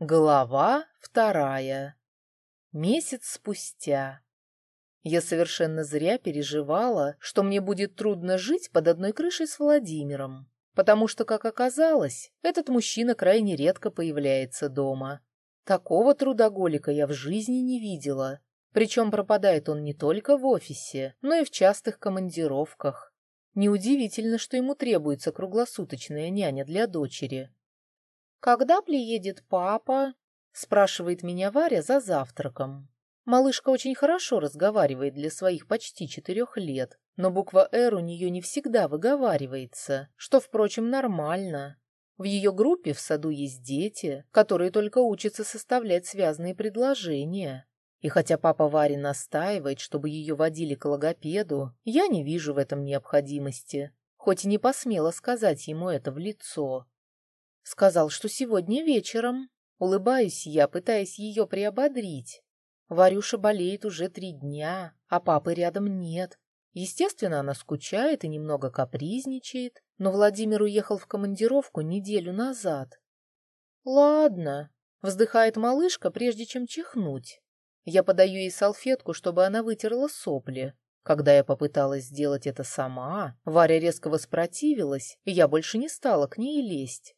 Глава вторая. Месяц спустя. Я совершенно зря переживала, что мне будет трудно жить под одной крышей с Владимиром, потому что, как оказалось, этот мужчина крайне редко появляется дома. Такого трудоголика я в жизни не видела, причем пропадает он не только в офисе, но и в частых командировках. Неудивительно, что ему требуется круглосуточная няня для дочери. «Когда приедет папа?» — спрашивает меня Варя за завтраком. Малышка очень хорошо разговаривает для своих почти четырех лет, но буква «Р» у нее не всегда выговаривается, что, впрочем, нормально. В ее группе в саду есть дети, которые только учатся составлять связные предложения. И хотя папа Вари настаивает, чтобы ее водили к логопеду, я не вижу в этом необходимости, хоть и не посмела сказать ему это в лицо. Сказал, что сегодня вечером. Улыбаюсь я, пытаясь ее приободрить. Варюша болеет уже три дня, а папы рядом нет. Естественно, она скучает и немного капризничает, но Владимир уехал в командировку неделю назад. «Ладно», — вздыхает малышка, прежде чем чихнуть. Я подаю ей салфетку, чтобы она вытерла сопли. Когда я попыталась сделать это сама, Варя резко воспротивилась, и я больше не стала к ней лезть.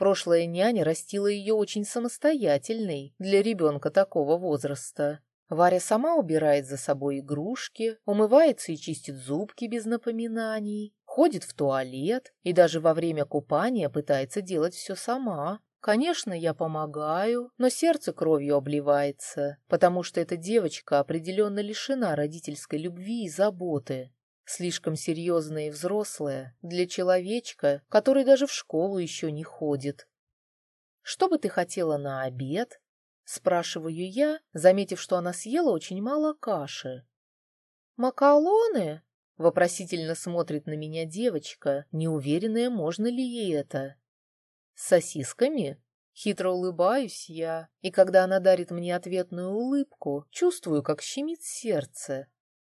Прошлая няня растила ее очень самостоятельной для ребенка такого возраста. Варя сама убирает за собой игрушки, умывается и чистит зубки без напоминаний, ходит в туалет и даже во время купания пытается делать все сама. Конечно, я помогаю, но сердце кровью обливается, потому что эта девочка определенно лишена родительской любви и заботы. Слишком серьезная и взрослая для человечка, который даже в школу еще не ходит. «Что бы ты хотела на обед?» — спрашиваю я, заметив, что она съела очень мало каши. «Макалоны?» — вопросительно смотрит на меня девочка, неуверенная, можно ли ей это. «С сосисками?» Хитро улыбаюсь я, и когда она дарит мне ответную улыбку, чувствую, как щемит сердце.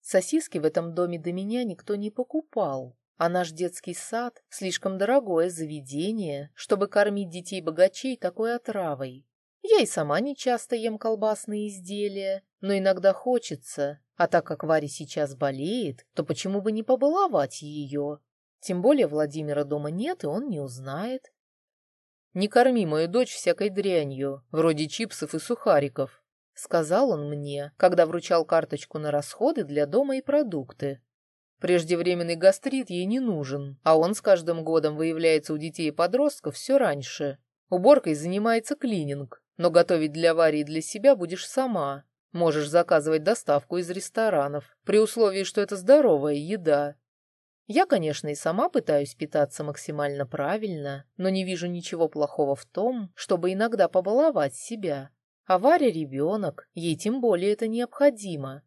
Сосиски в этом доме до меня никто не покупал, а наш детский сад — слишком дорогое заведение, чтобы кормить детей-богачей такой отравой. Я и сама не часто ем колбасные изделия, но иногда хочется, а так как Варя сейчас болеет, то почему бы не побаловать ее? Тем более Владимира дома нет, и он не узнает. Не корми мою дочь всякой дрянью, вроде чипсов и сухариков. — сказал он мне, когда вручал карточку на расходы для дома и продукты. Преждевременный гастрит ей не нужен, а он с каждым годом выявляется у детей и подростков все раньше. Уборкой занимается клининг, но готовить для Вари и для себя будешь сама. Можешь заказывать доставку из ресторанов, при условии, что это здоровая еда. Я, конечно, и сама пытаюсь питаться максимально правильно, но не вижу ничего плохого в том, чтобы иногда побаловать себя. А Варя ребенок, ей тем более это необходимо.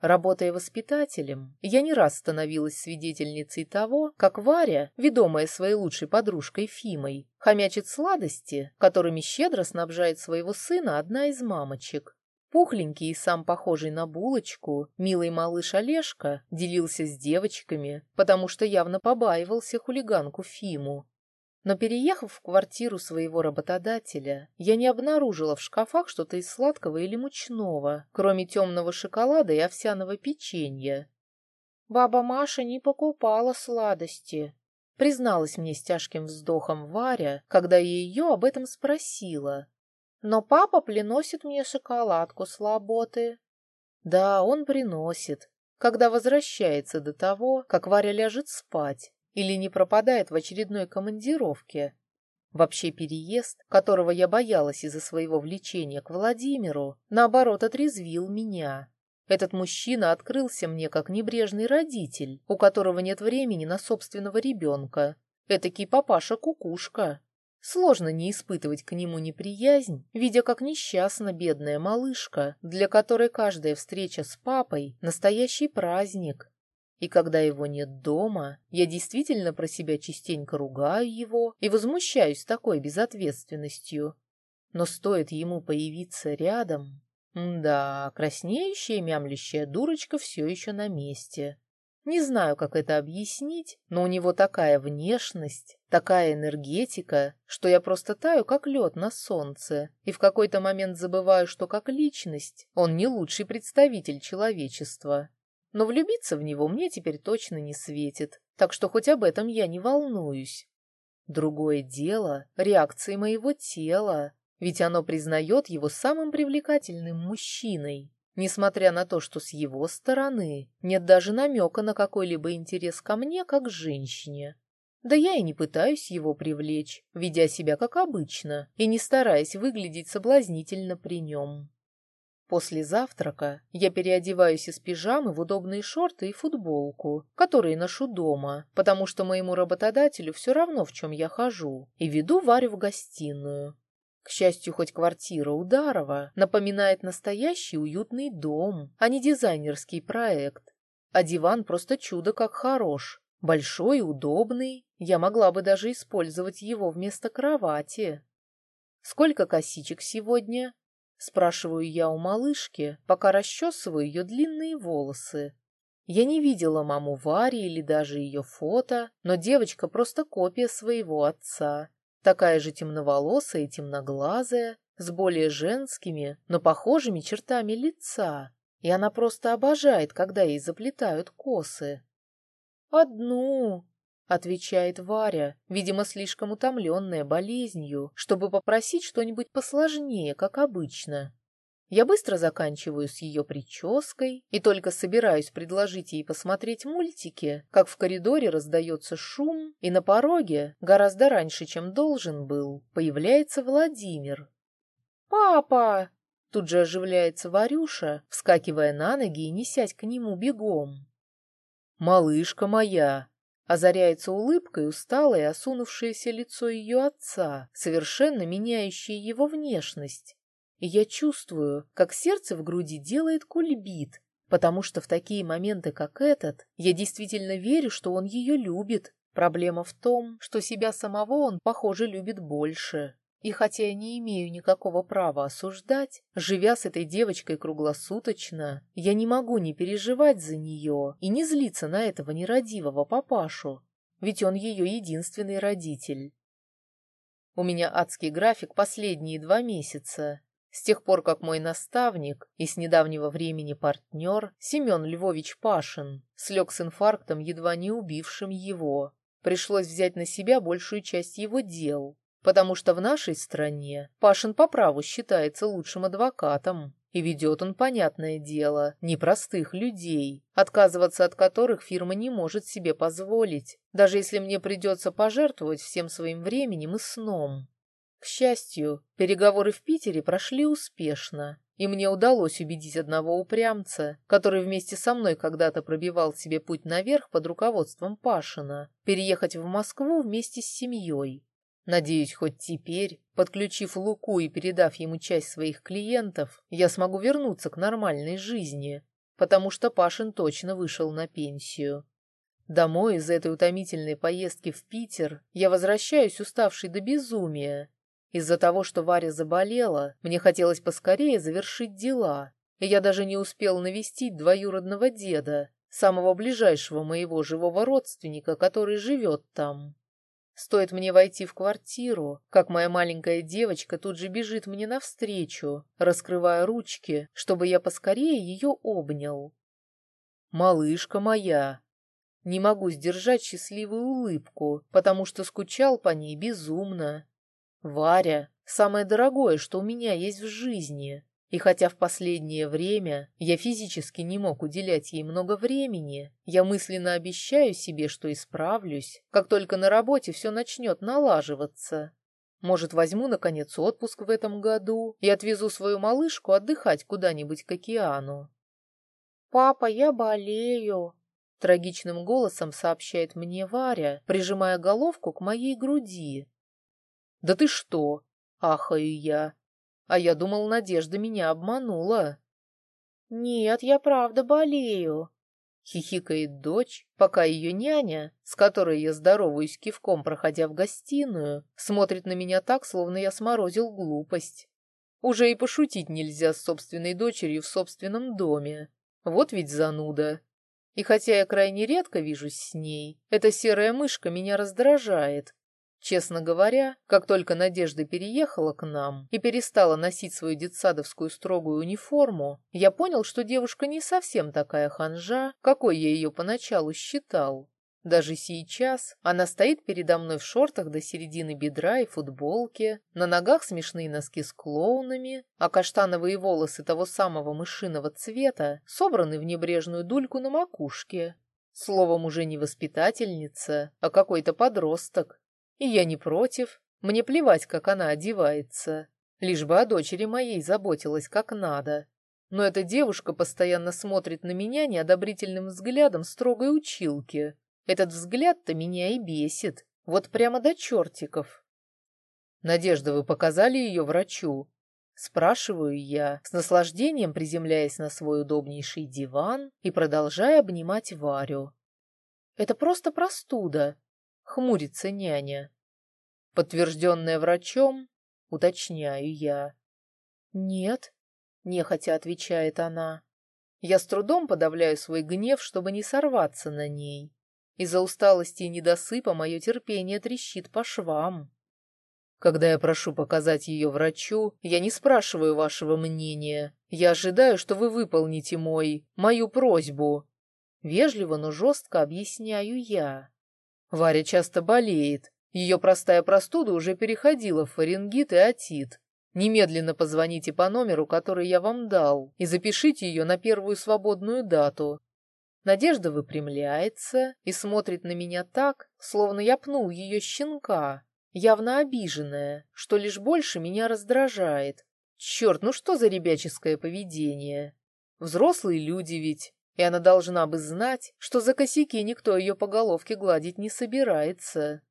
Работая воспитателем, я не раз становилась свидетельницей того, как Варя, ведомая своей лучшей подружкой Фимой, хомячит сладости, которыми щедро снабжает своего сына одна из мамочек. Пухленький и сам похожий на булочку, милый малыш Олежка делился с девочками, потому что явно побаивался хулиганку Фиму. Но переехав в квартиру своего работодателя, я не обнаружила в шкафах что-то из сладкого или мучного, кроме темного шоколада и овсяного печенья. Баба Маша не покупала сладости, призналась мне с тяжким вздохом Варя, когда я ее об этом спросила. Но папа приносит мне шоколадку с работы. Да, он приносит, когда возвращается до того, как Варя ляжет спать или не пропадает в очередной командировке. Вообще переезд, которого я боялась из-за своего влечения к Владимиру, наоборот отрезвил меня. Этот мужчина открылся мне как небрежный родитель, у которого нет времени на собственного ребенка. Этакий папаша-кукушка. Сложно не испытывать к нему неприязнь, видя, как несчастна бедная малышка, для которой каждая встреча с папой — настоящий праздник, и когда его нет дома, я действительно про себя частенько ругаю его и возмущаюсь такой безответственностью. Но стоит ему появиться рядом... Да, краснеющая мямлящая дурочка все еще на месте. Не знаю, как это объяснить, но у него такая внешность, такая энергетика, что я просто таю, как лед на солнце, и в какой-то момент забываю, что как личность он не лучший представитель человечества. Но влюбиться в него мне теперь точно не светит, так что хоть об этом я не волнуюсь. Другое дело — реакции моего тела, ведь оно признает его самым привлекательным мужчиной, несмотря на то, что с его стороны нет даже намека на какой-либо интерес ко мне, как женщине. Да я и не пытаюсь его привлечь, ведя себя как обычно и не стараясь выглядеть соблазнительно при нем. После завтрака я переодеваюсь из пижамы в удобные шорты и футболку, которые ношу дома, потому что моему работодателю все равно, в чем я хожу, и веду Варю в гостиную. К счастью, хоть квартира Ударова напоминает настоящий уютный дом, а не дизайнерский проект. А диван просто чудо как хорош. Большой удобный, я могла бы даже использовать его вместо кровати. «Сколько косичек сегодня?» Спрашиваю я у малышки, пока расчесываю ее длинные волосы. Я не видела маму Вари или даже ее фото, но девочка просто копия своего отца. Такая же темноволосая и темноглазая, с более женскими, но похожими чертами лица. И она просто обожает, когда ей заплетают косы. «Одну», отвечает Варя, видимо, слишком утомленная болезнью, чтобы попросить что-нибудь посложнее, как обычно. Я быстро заканчиваю с ее прической и только собираюсь предложить ей посмотреть мультики, как в коридоре раздается шум, и на пороге, гораздо раньше, чем должен был, появляется Владимир. «Папа!» Тут же оживляется Варюша, вскакивая на ноги и несясь к нему бегом. «Малышка моя!» Озаряется улыбкой усталое осунувшееся лицо ее отца, совершенно меняющее его внешность. И я чувствую, как сердце в груди делает кульбит, потому что в такие моменты, как этот, я действительно верю, что он ее любит. Проблема в том, что себя самого он, похоже, любит больше. И хотя я не имею никакого права осуждать, живя с этой девочкой круглосуточно, я не могу не переживать за нее и не злиться на этого нерадивого папашу, ведь он ее единственный родитель. У меня адский график последние два месяца. С тех пор, как мой наставник и с недавнего времени партнер Семен Львович Пашин слег с инфарктом, едва не убившим его, пришлось взять на себя большую часть его дел, потому что в нашей стране Пашин по праву считается лучшим адвокатом, и ведет он, понятное дело, непростых людей, отказываться от которых фирма не может себе позволить, даже если мне придется пожертвовать всем своим временем и сном. К счастью, переговоры в Питере прошли успешно, и мне удалось убедить одного упрямца, который вместе со мной когда-то пробивал себе путь наверх под руководством Пашина, переехать в Москву вместе с семьей. Надеюсь, хоть теперь, подключив Луку и передав ему часть своих клиентов, я смогу вернуться к нормальной жизни, потому что Пашин точно вышел на пенсию. Домой из этой утомительной поездки в Питер я возвращаюсь уставший до безумия. Из-за того, что Варя заболела, мне хотелось поскорее завершить дела, и я даже не успел навестить двоюродного деда, самого ближайшего моего живого родственника, который живет там. Стоит мне войти в квартиру, как моя маленькая девочка тут же бежит мне навстречу, раскрывая ручки, чтобы я поскорее ее обнял. «Малышка моя!» Не могу сдержать счастливую улыбку, потому что скучал по ней безумно. Варя — самое дорогое, что у меня есть в жизни. И хотя в последнее время я физически не мог уделять ей много времени, я мысленно обещаю себе, что исправлюсь, как только на работе все начнет налаживаться. Может, возьму, наконец, отпуск в этом году и отвезу свою малышку отдыхать куда-нибудь к океану. «Папа, я болею», — трагичным голосом сообщает мне Варя, прижимая головку к моей груди. «Да ты что?» — ахаю я. А я думал, Надежда меня обманула. «Нет, я правда болею», — хихикает дочь, пока ее няня, с которой я здороваюсь кивком, проходя в гостиную, смотрит на меня так, словно я сморозил глупость. Уже и пошутить нельзя с собственной дочерью в собственном доме. Вот ведь зануда. И хотя я крайне редко вижусь с ней, эта серая мышка меня раздражает. Честно говоря, как только Надежда переехала к нам и перестала носить свою детсадовскую строгую униформу, я понял, что девушка не совсем такая ханжа, какой я ее поначалу считал. Даже сейчас она стоит передо мной в шортах до середины бедра и футболке, на ногах смешные носки с клоунами, а каштановые волосы того самого мышиного цвета собраны в небрежную дульку на макушке. Словом, уже не воспитательница, а какой-то подросток. И я не против, мне плевать, как она одевается, лишь бы о дочери моей заботилась как надо. Но эта девушка постоянно смотрит на меня неодобрительным взглядом строгой училки, этот взгляд-то меня и бесит. Вот прямо до чертиков. «Надежда, вы показали ее врачу?» Спрашиваю я, с наслаждением приземляясь на свой удобнейший диван и продолжая обнимать Варю. «Это просто простуда», — хмурится няня. «Подтвержденная врачом?» — уточняю я. «Нет», — нехотя отвечает она. Я с трудом подавляю свой гнев, чтобы не сорваться на ней. Из-за усталости и недосыпа мое терпение трещит по швам. Когда я прошу показать ее врачу, я не спрашиваю вашего мнения. Я ожидаю, что вы выполните мой, мою просьбу. Вежливо, но жестко объясняю я. Варя часто болеет. Ее простая простуда уже переходила в фарингит и отит. Немедленно позвоните по номеру, который я вам дал, и запишите ее на первую свободную дату. Надежда выпрямляется и смотрит на меня так, словно я пнул ее щенка, явно обиженная, что лишь больше меня раздражает. Черт, ну что за ребяческое поведение? Взрослые люди ведь, и она должна бы знать, что за косяки никто ее по головке гладить не собирается.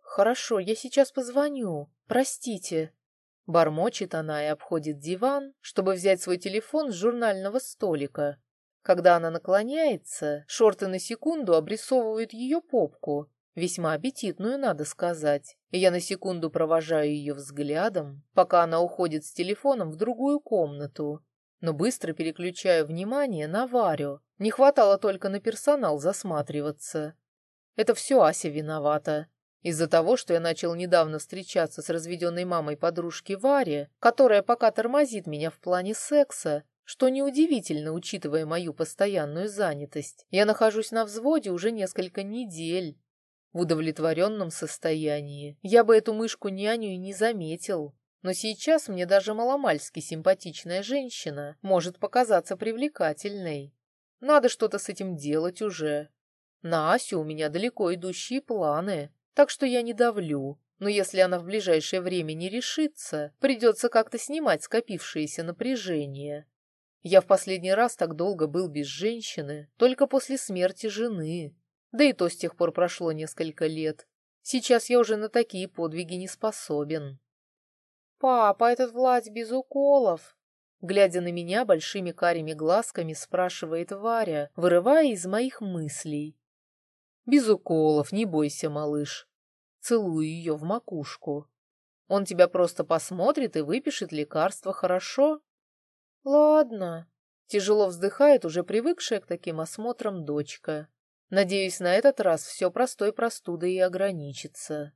«Хорошо, я сейчас позвоню. Простите». Бормочет она и обходит диван, чтобы взять свой телефон с журнального столика. Когда она наклоняется, шорты на секунду обрисовывают ее попку, весьма аппетитную, надо сказать, и я на секунду провожаю ее взглядом, пока она уходит с телефоном в другую комнату, но быстро переключаю внимание на Варю. Не хватало только на персонал засматриваться. Это все Ася виновата. Из-за того, что я начал недавно встречаться с разведенной мамой подружки Варе, которая пока тормозит меня в плане секса, что неудивительно, учитывая мою постоянную занятость. Я нахожусь на взводе уже несколько недель. В удовлетворенном состоянии. Я бы эту мышку-няню и не заметил. Но сейчас мне даже маломальски симпатичная женщина может показаться привлекательной. Надо что-то с этим делать уже. На Асю у меня далеко идущие планы, так что я не давлю. Но если она в ближайшее время не решится, придется как-то снимать скопившееся напряжение. Я в последний раз так долго был без женщины, только после смерти жены. Да и то с тех пор прошло несколько лет. Сейчас я уже на такие подвиги не способен. «Папа, этот Владь без уколов?» Глядя на меня большими карими глазками, спрашивает Варя, вырывая из моих мыслей. «Без уколов, не бойся, малыш». Целую ее в макушку. Он тебя просто посмотрит и выпишет лекарство, хорошо? «Ладно», — тяжело вздыхает уже привыкшая к таким осмотрам дочка. «Надеюсь, на этот раз все простой простудой и ограничится».